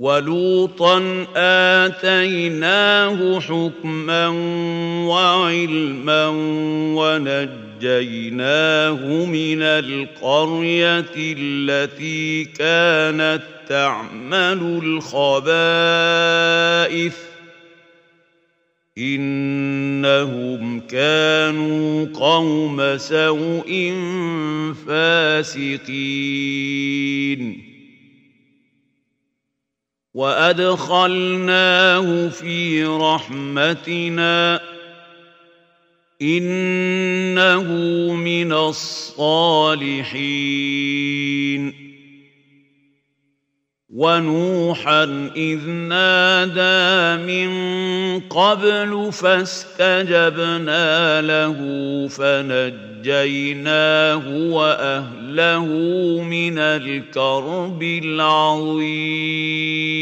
ولوطا اتيناه حكما وعلما ونجيناه من القريه التي كانت تعمل الخبائث انهم كانوا قوم سوء فاسقين وادخلناه في رحمتنا انه من الصالحين ونوحا اذ نادى من قبل فاستجبنا له فنجيناه واهله من الكرب العظيم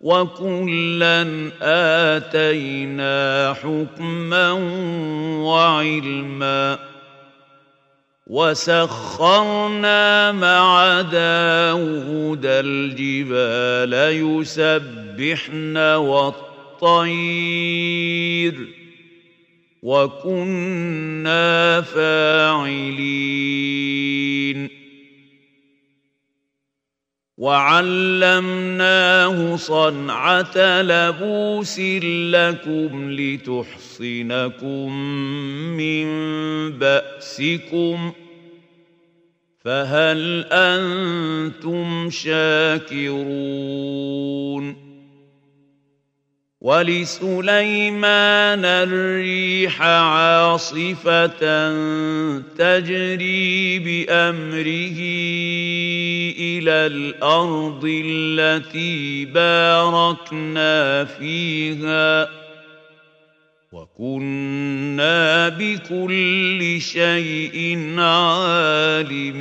وكلا اتينا حكما وعلما وسخرنا مع داود الجبال يسبحن والطير وكنا فاعلين وعلمناه صنعه لبوس لكم لتحصنكم من باسكم فهل أنتم شاكرون ولسليمان الريح عاصفه تجري بامره إلى الأرض التي باركنا فيها وكنا بكل شيء عالمين.